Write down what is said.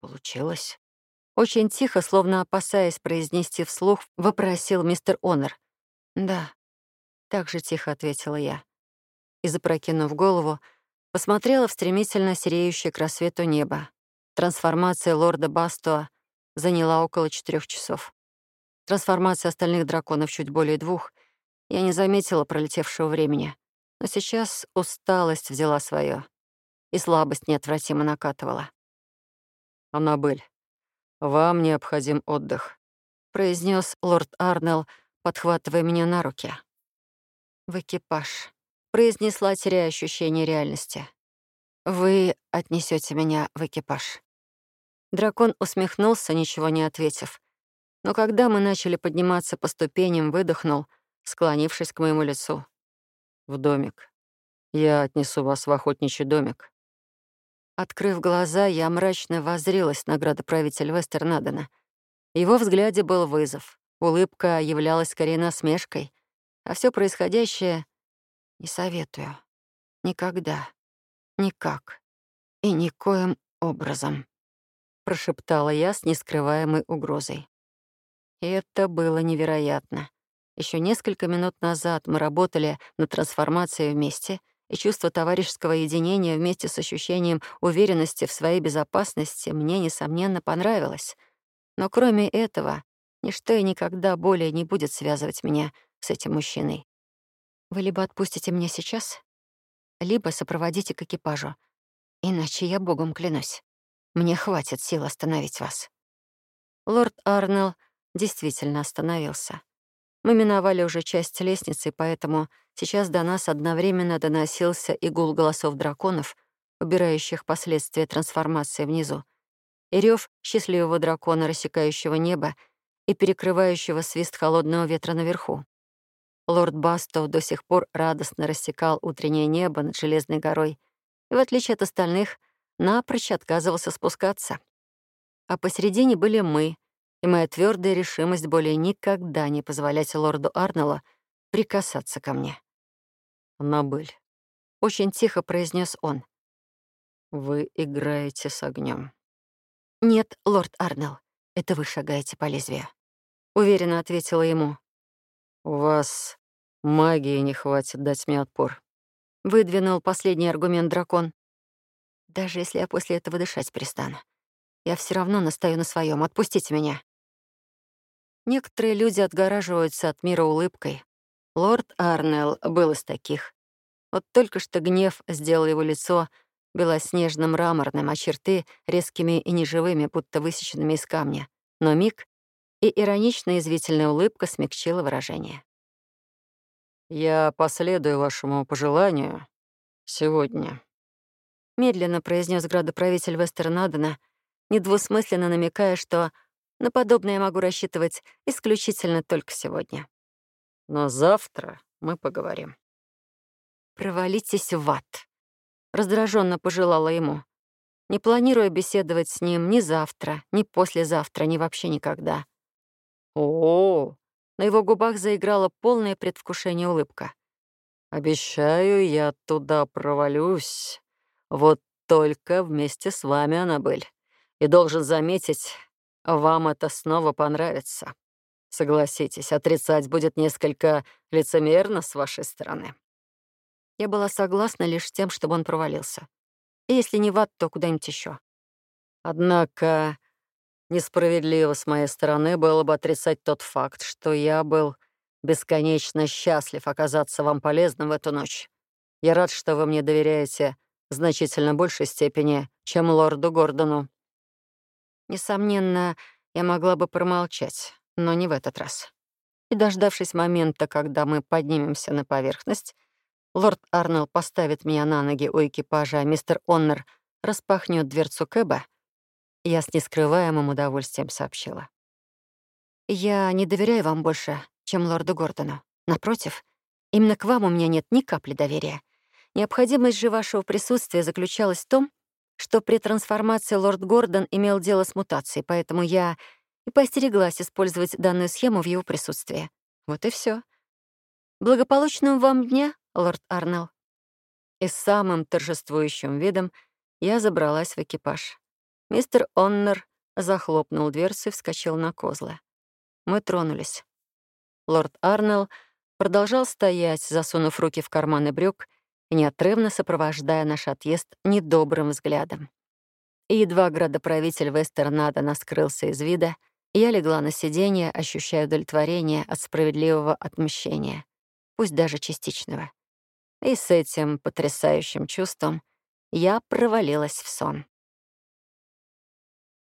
Получилось. Очень тихо, словно опасаясь произнести вслух, вопросил мистер Онор. «Да», — так же тихо ответила я. И, запрокинув голову, посмотрела в стремительно сереющее к рассвету небо. Трансформация лорда Бастуа заняла около четырех часов. Трансформация остальных драконов чуть более двух. Я не заметила пролетевшего времени. Но сейчас усталость взяла свое, и слабость неотвратимо накатывала. «Аннабель, вам необходим отдых», — произнес лорд Арнелл, подхватывая меня на руки. «В экипаж», — произнесла, теряя ощущение реальности. «Вы отнесете меня в экипаж». Дракон усмехнулся, ничего не ответив. Но когда мы начали подниматься по ступеням, выдохнул, склонившись к моему лицу. «В домик. Я отнесу вас в охотничий домик». Открыв глаза, я мрачно воззрилась на градоправитель Вестернадена. В его взгляде был вызов. Улыбка являлась скорее насмешкой. А все происходящее не советую. Никогда. Никак. И никоим образом. Прошептала я с нескрываемой угрозой. И это было невероятно. Еще несколько минут назад мы работали над трансформацией вместе, и чувство товарищеского единения вместе с ощущением уверенности в своей безопасности мне, несомненно, понравилось. Но кроме этого, ничто и никогда более не будет связывать меня с этим мужчиной. Вы либо отпустите меня сейчас, либо сопроводите к экипажу. Иначе я богом клянусь. Мне хватит сил остановить вас. Лорд Арнелл действительно остановился. Мы миновали уже часть лестницы, поэтому сейчас до нас одновременно доносился и гул голосов драконов, убирающих последствия трансформации внизу, и рев счастливого дракона, рассекающего небо и перекрывающего свист холодного ветра наверху. Лорд Бастов до сих пор радостно рассекал утреннее небо над Железной горой и, в отличие от остальных, напрочь отказывался спускаться. А посередине были мы — и моя твердая решимость более никогда не позволять лорду Арнелла прикасаться ко мне. «Набыль», — очень тихо произнес он. «Вы играете с огнем. «Нет, лорд Арнелл, это вы шагаете по лезвию», — уверенно ответила ему. «У вас магии не хватит дать мне отпор», — выдвинул последний аргумент дракон. «Даже если я после этого дышать перестану, я все равно настаю на своем. Отпустите меня». Некоторые люди отгораживаются от мира улыбкой. Лорд Арнелл был из таких. Вот только что гнев сделал его лицо белоснежно-мраморным, а черты — резкими и неживыми, будто высеченными из камня. Но миг и ироничная извительная улыбка смягчила выражение. «Я последую вашему пожеланию сегодня», — медленно произнес градоправитель Вестернадена, недвусмысленно намекая, что на подобное я могу рассчитывать исключительно только сегодня. Но завтра мы поговорим. «Провалитесь в ад», — раздраженно пожелала ему, не планируя беседовать с ним ни завтра, ни послезавтра, ни вообще никогда. О, -о, -о на его губах заиграла полное предвкушение улыбка. «Обещаю, я туда провалюсь. Вот только вместе с вами, Аннабель. И должен заметить, вам это снова понравится. Согласитесь, отрицать будет несколько лицемерно с вашей стороны. Я была согласна лишь с тем, чтобы он провалился. И если не в ад, то куда-нибудь еще. Однако несправедливо с моей стороны было бы отрицать тот факт, что я был бесконечно счастлив оказаться вам полезным в эту ночь. Я рад, что вы мне доверяете в значительно большей степени, чем лорду Гордону. Несомненно, я могла бы промолчать, но не в этот раз. И, дождавшись момента, когда мы поднимемся на поверхность, лорд Арнелл поставит меня на ноги у экипажа, а мистер Оннер распахнет дверцу Кэба, я с нескрываемым удовольствием сообщила. «Я не доверяю вам больше, чем лорду Гордону. Напротив, именно к вам у меня нет ни капли доверия. Необходимость же вашего присутствия заключалась в том, что при трансформации лорд Гордон имел дело с мутацией, поэтому я и постереглась использовать данную схему в его присутствии. Вот и все. Благополучного вам дня, лорд Арнелл. И с самым торжествующим видом я забралась в экипаж. Мистер Оннер захлопнул дверцу и вскочил на козлы. Мы тронулись. Лорд Арнелл продолжал стоять, засунув руки в карманы брюк неотрывно сопровождая наш отъезд недобрым взглядом. Едва градоправитель Вестернадена скрылся из вида, я легла на сиденье, ощущая удовлетворение от справедливого отмщения, пусть даже частичного. И с этим потрясающим чувством я провалилась в сон.